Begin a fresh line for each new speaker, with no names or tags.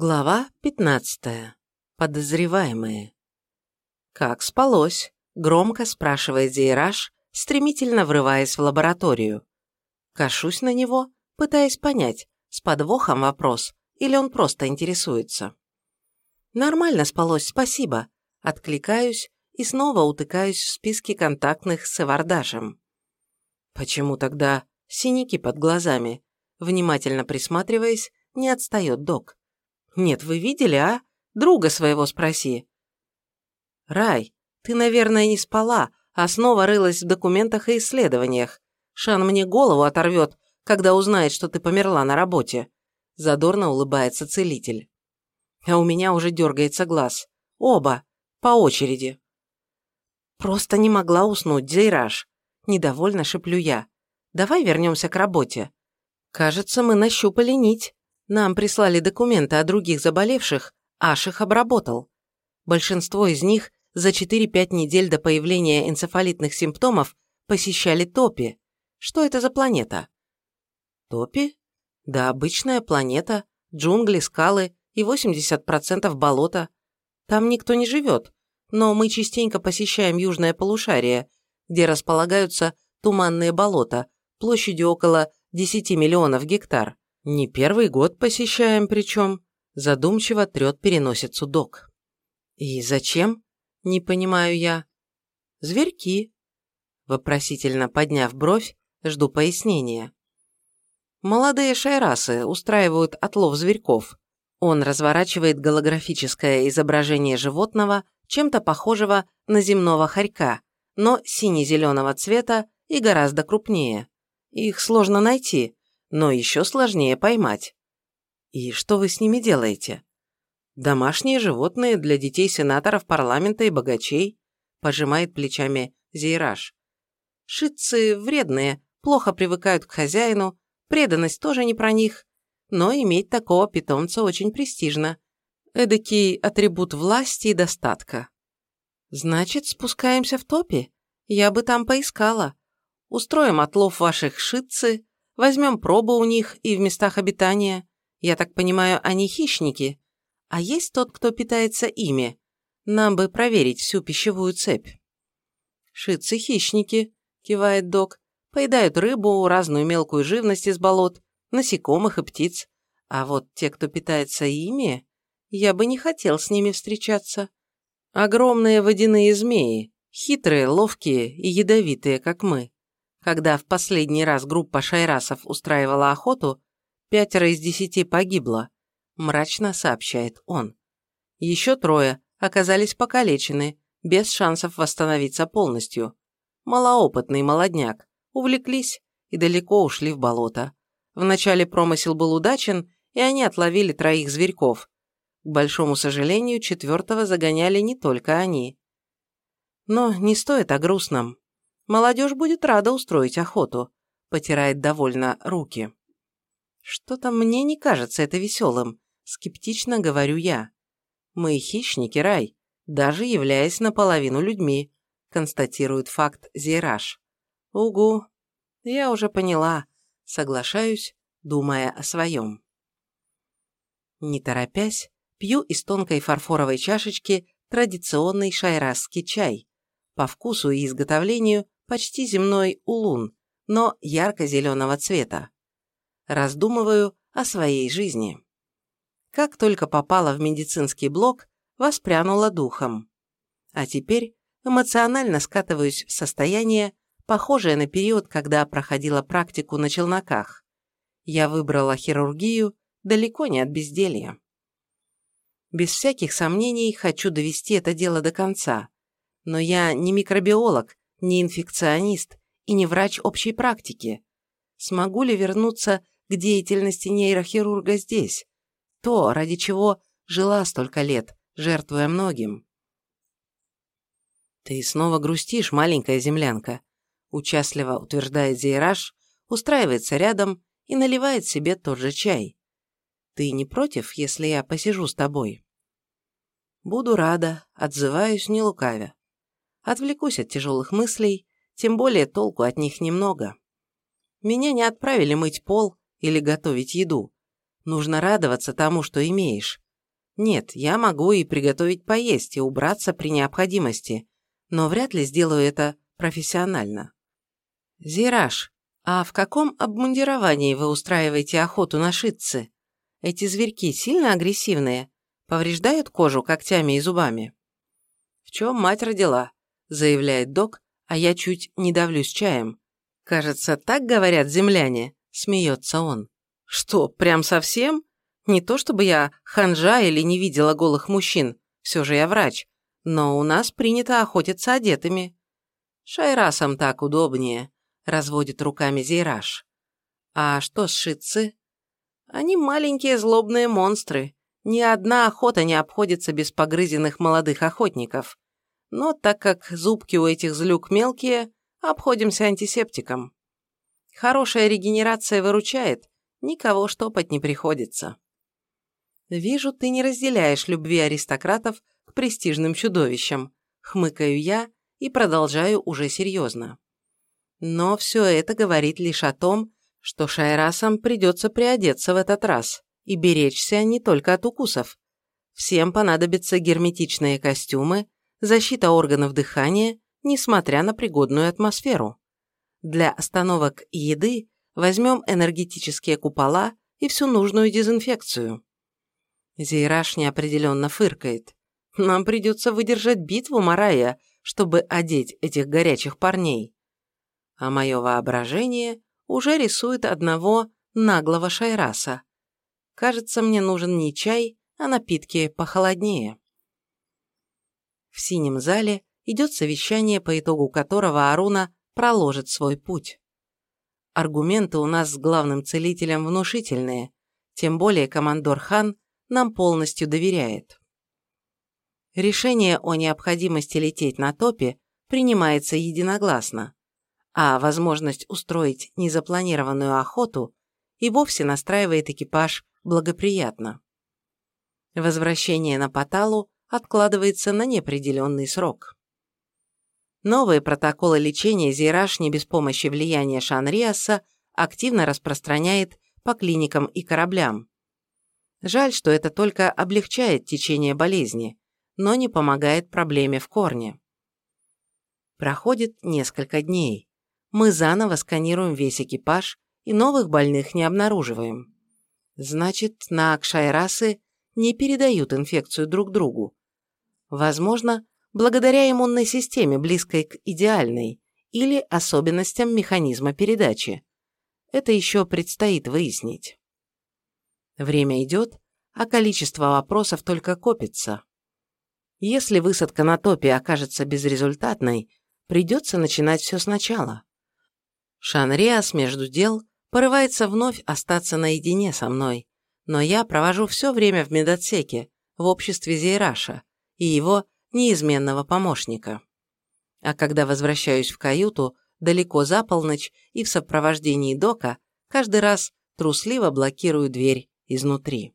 Глава 15. Подозреваемые. «Как спалось?» – громко спрашивает Зейраж, стремительно врываясь в лабораторию. Кашусь на него, пытаясь понять, с подвохом вопрос или он просто интересуется. «Нормально спалось, спасибо», – откликаюсь и снова утыкаюсь в списке контактных с Эвардашем. «Почему тогда синяки под глазами?» Внимательно присматриваясь, не отстает док. Нет, вы видели, а? Друга своего спроси. Рай, ты, наверное, не спала, а снова рылась в документах и исследованиях. Шан мне голову оторвет, когда узнает, что ты померла на работе. Задорно улыбается целитель. А у меня уже дергается глаз. Оба. По очереди. Просто не могла уснуть, Зейраж. Недовольно шеплю я. Давай вернемся к работе. Кажется, мы нащупали нить. Нам прислали документы о других заболевших, Аш их обработал. Большинство из них за 4-5 недель до появления энцефалитных симптомов посещали Топи. Что это за планета? Топи? Да, обычная планета, джунгли, скалы и 80% болота. Там никто не живет, но мы частенько посещаем южное полушарие, где располагаются туманные болота площадью около 10 миллионов гектар. Не первый год посещаем причем. Задумчиво трет переносицу док. И зачем? Не понимаю я. Зверьки. Вопросительно подняв бровь, жду пояснения. Молодые шайрасы устраивают отлов зверьков. Он разворачивает голографическое изображение животного, чем-то похожего на земного хорька, но сине-зеленого цвета и гораздо крупнее. Их сложно найти, но еще сложнее поймать. И что вы с ними делаете? Домашние животные для детей сенаторов парламента и богачей, пожимает плечами Зейраж. Шитцы вредные, плохо привыкают к хозяину, преданность тоже не про них, но иметь такого питомца очень престижно. Эдакий атрибут власти и достатка. Значит, спускаемся в топе? Я бы там поискала. Устроим отлов ваших шитцы, Возьмем пробу у них и в местах обитания. Я так понимаю, они хищники. А есть тот, кто питается ими? Нам бы проверить всю пищевую цепь. Шицы хищники, кивает док. Поедают рыбу, разную мелкую живность из болот, насекомых и птиц. А вот те, кто питается ими, я бы не хотел с ними встречаться. Огромные водяные змеи, хитрые, ловкие и ядовитые, как мы. Когда в последний раз группа шайрасов устраивала охоту, пятеро из десяти погибло, мрачно сообщает он. Еще трое оказались покалечены, без шансов восстановиться полностью. Малоопытный молодняк, увлеклись и далеко ушли в болото. Вначале промысел был удачен, и они отловили троих зверьков. К большому сожалению, четвертого загоняли не только они. Но не стоит о грустном. Молодежь будет рада устроить охоту», – потирает довольно руки. «Что-то мне не кажется это веселым», – скептично говорю я. «Мы хищники, Рай, даже являясь наполовину людьми», – констатирует факт Зейраж. «Угу, я уже поняла», – соглашаюсь, думая о своем. Не торопясь, пью из тонкой фарфоровой чашечки традиционный шайрасский чай. По вкусу и изготовлению почти земной улун, но ярко-зеленого цвета. Раздумываю о своей жизни. Как только попала в медицинский блок, воспрянула духом. А теперь эмоционально скатываюсь в состояние, похожее на период, когда проходила практику на челноках. Я выбрала хирургию далеко не от безделья. Без всяких сомнений хочу довести это дело до конца. Но я не микробиолог не инфекционист и не врач общей практики. Смогу ли вернуться к деятельности нейрохирурга здесь? То, ради чего жила столько лет, жертвуя многим. «Ты снова грустишь, маленькая землянка», – участливо утверждает Зейраж, устраивается рядом и наливает себе тот же чай. «Ты не против, если я посижу с тобой?» «Буду рада», – отзываюсь, не лукавя. Отвлекусь от тяжелых мыслей, тем более толку от них немного. Меня не отправили мыть пол или готовить еду. Нужно радоваться тому, что имеешь. Нет, я могу и приготовить поесть, и убраться при необходимости, но вряд ли сделаю это профессионально. Зираж, а в каком обмундировании вы устраиваете охоту на шитцы? Эти зверьки сильно агрессивные, повреждают кожу когтями и зубами. В чем мать родила, заявляет док, а я чуть не давлюсь чаем. Кажется, так говорят земляне, смеется он. Что, прям совсем? Не то чтобы я ханжа или не видела голых мужчин, все же я врач, но у нас принято охотиться одетыми. Шайрасам так удобнее, разводит руками Зейраж. А что с шитцы? Они маленькие злобные монстры. Ни одна охота не обходится без погрызенных молодых охотников. Но так как зубки у этих злюк мелкие, обходимся антисептиком. Хорошая регенерация выручает, никого штопать не приходится. Вижу, ты не разделяешь любви аристократов к престижным чудовищам, хмыкаю я и продолжаю уже серьезно. Но все это говорит лишь о том, что шайрасам придется приодеться в этот раз и беречься не только от укусов. Всем понадобятся герметичные костюмы, защита органов дыхания, несмотря на пригодную атмосферу. Для остановок еды возьмем энергетические купола и всю нужную дезинфекцию. Зейраш неопределенно фыркает. Нам придется выдержать битву, Марая, чтобы одеть этих горячих парней. А мое воображение уже рисует одного наглого шайраса. Кажется, мне нужен не чай, а напитки похолоднее. В синем зале идет совещание, по итогу которого Аруна проложит свой путь. Аргументы у нас с главным целителем внушительные, тем более командор Хан нам полностью доверяет. Решение о необходимости лететь на топе принимается единогласно, а возможность устроить незапланированную охоту и вовсе настраивает экипаж благоприятно. Возвращение на Паталу откладывается на неопределенный срок. Новые протоколы лечения Зейраж не без помощи влияния Шанриаса активно распространяет по клиникам и кораблям. Жаль, что это только облегчает течение болезни, но не помогает проблеме в корне. Проходит несколько дней. Мы заново сканируем весь экипаж и новых больных не обнаруживаем. Значит, на Акшайрасы не передают инфекцию друг другу. Возможно, благодаря иммунной системе, близкой к идеальной, или особенностям механизма передачи. Это еще предстоит выяснить. Время идет, а количество вопросов только копится. Если высадка на топе окажется безрезультатной, придется начинать все сначала. Шанриас между дел порывается вновь остаться наедине со мной, но я провожу все время в медотсеке, в обществе Зейраша и его неизменного помощника. А когда возвращаюсь в каюту, далеко за полночь и в сопровождении Дока, каждый раз трусливо блокирую дверь изнутри.